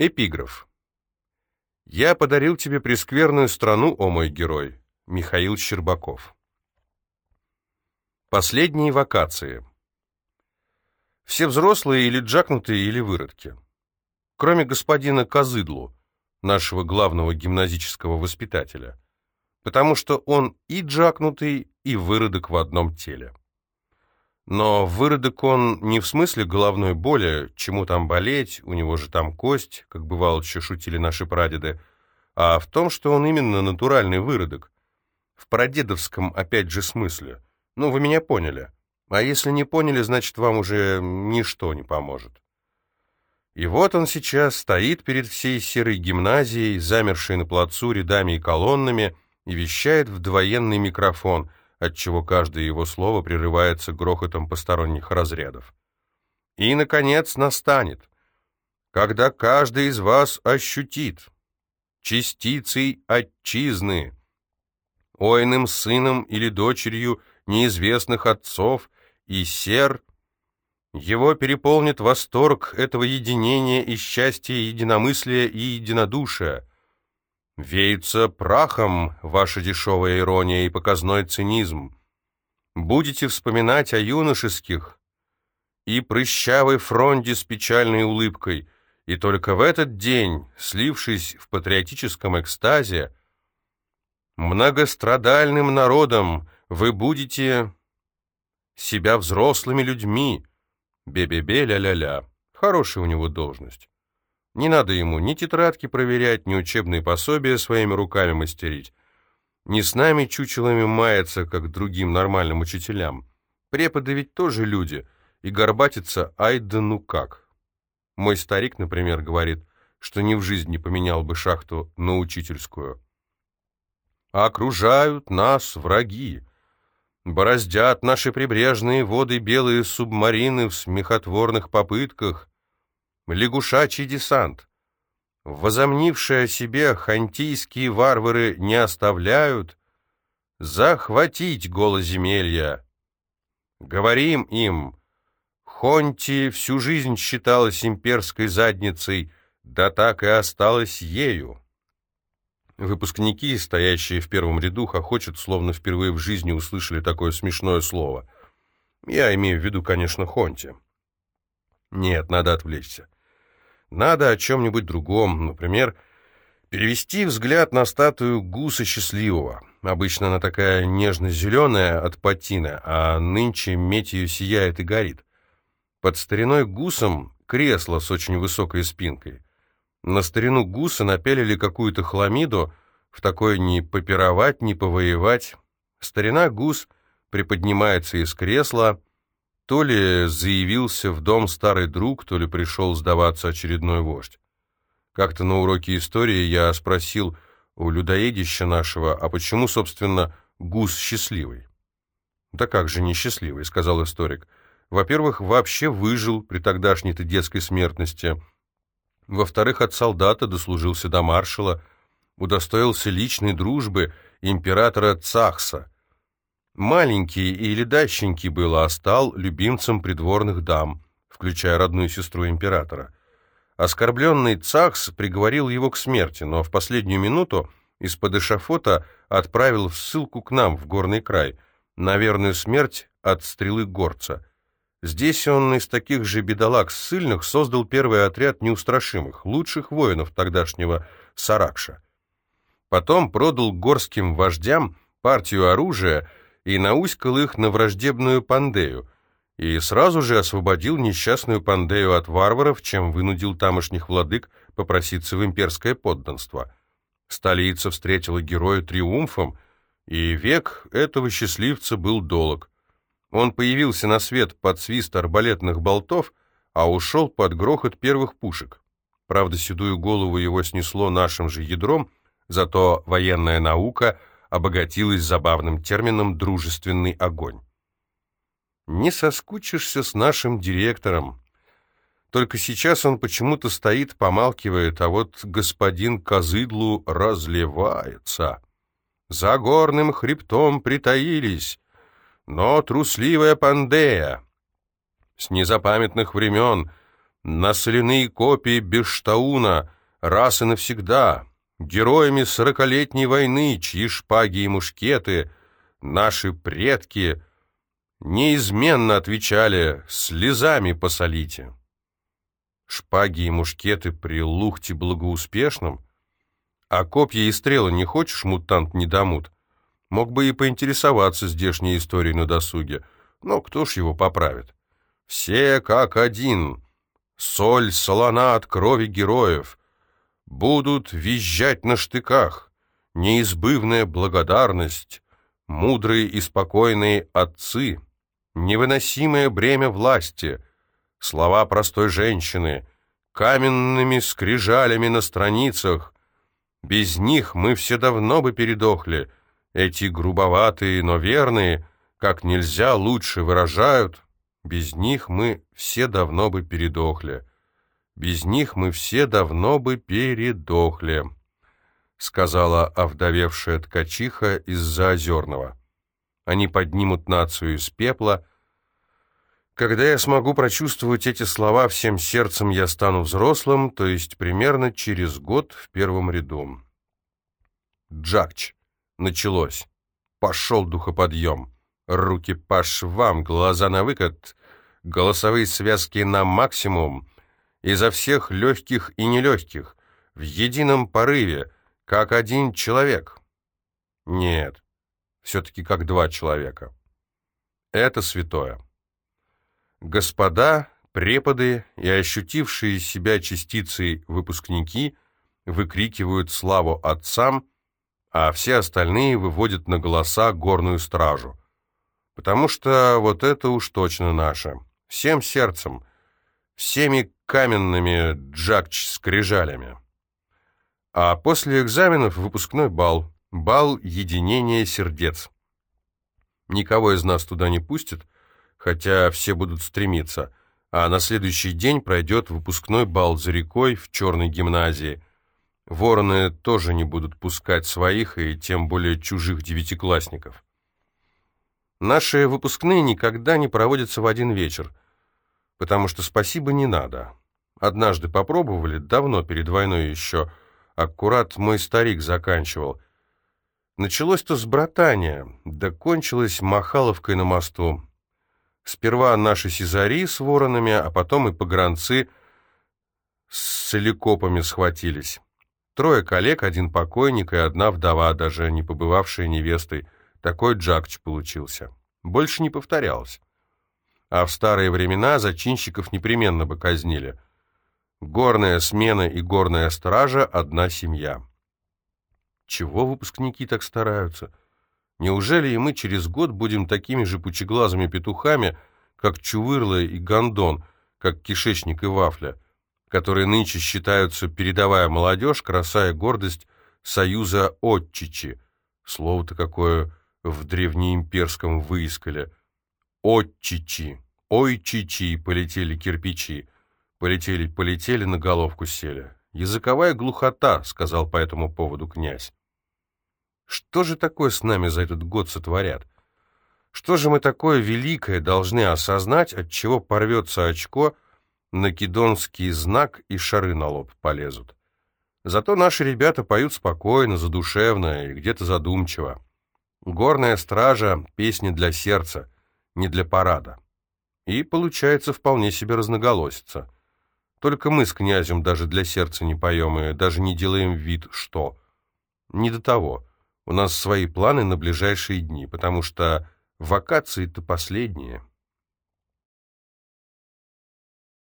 Эпиграф. «Я подарил тебе прескверную страну, о мой герой» Михаил Щербаков. Последние вакации. Все взрослые или джакнутые, или выродки. Кроме господина Козыдлу, нашего главного гимназического воспитателя. Потому что он и джакнутый, и выродок в одном теле. Но выродок он не в смысле головной боли, чему там болеть, у него же там кость, как бывало еще шутили наши прадеды, а в том, что он именно натуральный выродок. В прадедовском, опять же, смысле. Ну, вы меня поняли. А если не поняли, значит, вам уже ничто не поможет. И вот он сейчас стоит перед всей серой гимназией, замершей на плацу рядами и колоннами, и вещает в двоенный микрофон — отчего каждое его слово прерывается грохотом посторонних разрядов. И, наконец, настанет, когда каждый из вас ощутит частицей отчизны, ойным сыном или дочерью неизвестных отцов, и сер, его переполнит восторг этого единения и счастья, единомыслия и единодушия, Веется прахом ваша дешевая ирония и показной цинизм. Будете вспоминать о юношеских и прыщавой фронте с печальной улыбкой, и только в этот день, слившись в патриотическом экстазе, многострадальным народом вы будете себя взрослыми людьми. Бе-бе-бе, ля-ля-ля. Хорошая у него должность. Не надо ему ни тетрадки проверять, ни учебные пособия своими руками мастерить. Не с нами чучелами маяться, как другим нормальным учителям. Преподы ведь тоже люди, и горбатиться ай да ну как. Мой старик, например, говорит, что ни в жизни поменял бы шахту на учительскую. Окружают нас враги. Бороздят наши прибрежные воды белые субмарины в смехотворных попытках лягушачий десант. Возомнившие о себе хантийские варвары не оставляют захватить голоземелья. Говорим им, Хонти всю жизнь считалась имперской задницей, да так и осталась ею. Выпускники, стоящие в первом ряду, хохочут, словно впервые в жизни услышали такое смешное слово. Я имею в виду, конечно, Хонти. Нет, надо отвлечься. Надо о чем-нибудь другом, например, перевести взгляд на статую гуса счастливого. Обычно она такая нежно-зеленая от патины, а нынче медь ее сияет и горит. Под стариной гусом кресло с очень высокой спинкой. На старину гуса напялили какую-то хламиду, в такой не попировать, не повоевать. Старина гус приподнимается из кресла, то ли заявился в дом старый друг, то ли пришел сдаваться очередной вождь. Как-то на уроке истории я спросил у людоедища нашего, а почему, собственно, гус счастливый? «Да как же несчастливый», — сказал историк. «Во-первых, вообще выжил при тогдашней-то детской смертности. Во-вторых, от солдата дослужился до маршала, удостоился личной дружбы императора Цахса. Маленький и ледащенький был, а стал любимцем придворных дам, включая родную сестру императора. Оскорбленный Цахс приговорил его к смерти, но в последнюю минуту из-под эшафота отправил в ссылку к нам, в горный край, на верную смерть от стрелы горца. Здесь он из таких же бедолаг ссыльных создал первый отряд неустрашимых, лучших воинов тогдашнего Саракша. Потом продал горским вождям партию оружия, и науськал их на враждебную Пандею, и сразу же освободил несчастную Пандею от варваров, чем вынудил тамошних владык попроситься в имперское подданство. Столица встретила героя триумфом, и век этого счастливца был долг. Он появился на свет под свист арбалетных болтов, а ушел под грохот первых пушек. Правда, седую голову его снесло нашим же ядром, зато военная наука — обогатилась забавным термином «дружественный огонь». Не соскучишься с нашим директором. Только сейчас он почему-то стоит, помалкивает, а вот господин Козыдлу разливается. За горным хребтом притаились, но трусливая Пандея. С незапамятных времен на соляные копии Бештауна раз и навсегда, героями сорокалетней войны, чьи шпаги и мушкеты наши предки неизменно отвечали «слезами посолите». Шпаги и мушкеты при лухте благоуспешном? А копья и стрелы не хочешь, мутант недомут? Мог бы и поинтересоваться здешней историей на досуге, но кто ж его поправит? Все как один, соль солона от крови героев, будут визжать на штыках, неизбывная благодарность, мудрые и спокойные отцы, невыносимое бремя власти, слова простой женщины, каменными скрижалями на страницах, без них мы все давно бы передохли, эти грубоватые, но верные, как нельзя лучше выражают, без них мы все давно бы передохли. Без них мы все давно бы передохли, сказала овдовевшая ткачиха из-за Озерного. Они поднимут нацию из пепла. Когда я смогу прочувствовать эти слова всем сердцем, я стану взрослым, то есть примерно через год в первом ряду. Джакч. Началось. Пошел духоподъем. Руки по швам, глаза на выкат, голосовые связки на максимум, изо всех легких и нелегких, в едином порыве, как один человек. Нет, все-таки как два человека. Это святое. Господа, преподы и ощутившие себя частицей выпускники выкрикивают славу отцам, а все остальные выводят на голоса горную стражу. Потому что вот это уж точно наше всем сердцем, всеми каменными джакч-скрижалями. А после экзаменов выпускной бал, бал единения сердец. Никого из нас туда не пустят, хотя все будут стремиться, а на следующий день пройдет выпускной бал за рекой в черной гимназии. Вороны тоже не будут пускать своих и тем более чужих девятиклассников. Наши выпускные никогда не проводятся в один вечер, потому что спасибо не надо. Однажды попробовали, давно перед войной еще, аккурат мой старик заканчивал. Началось-то с братания, да кончилось махаловкой на мосту. Сперва наши сизари с воронами, а потом и погранцы с целикопами схватились. Трое коллег, один покойник и одна вдова, даже не побывавшая невестой — такой джакч получился. Больше не повторялось. А в старые времена зачинщиков непременно бы казнили. Горная смена и горная стража — одна семья. Чего выпускники так стараются? Неужели и мы через год будем такими же пучеглазыми петухами, как Чувырла и Гондон, как Кишечник и Вафля, которые нынче считаются передовая молодежь, краса и гордость союза Отчичи? Слово-то какое в древнеимперском выискале. Отчичи, ой-чичи, полетели кирпичи. Полетели, полетели, на головку сели. Языковая глухота, сказал по этому поводу князь. Что же такое с нами за этот год сотворят? Что же мы такое великое должны осознать, от чего порвется очко, накидонский знак и шары на лоб полезут? Зато наши ребята поют спокойно, задушевно и где-то задумчиво. Горная стража — песни для сердца, не для парада. И получается вполне себе разноголосица. Только мы с князем даже для сердца не поем и даже не делаем вид, что. Не до того. У нас свои планы на ближайшие дни, потому что вакации-то последние.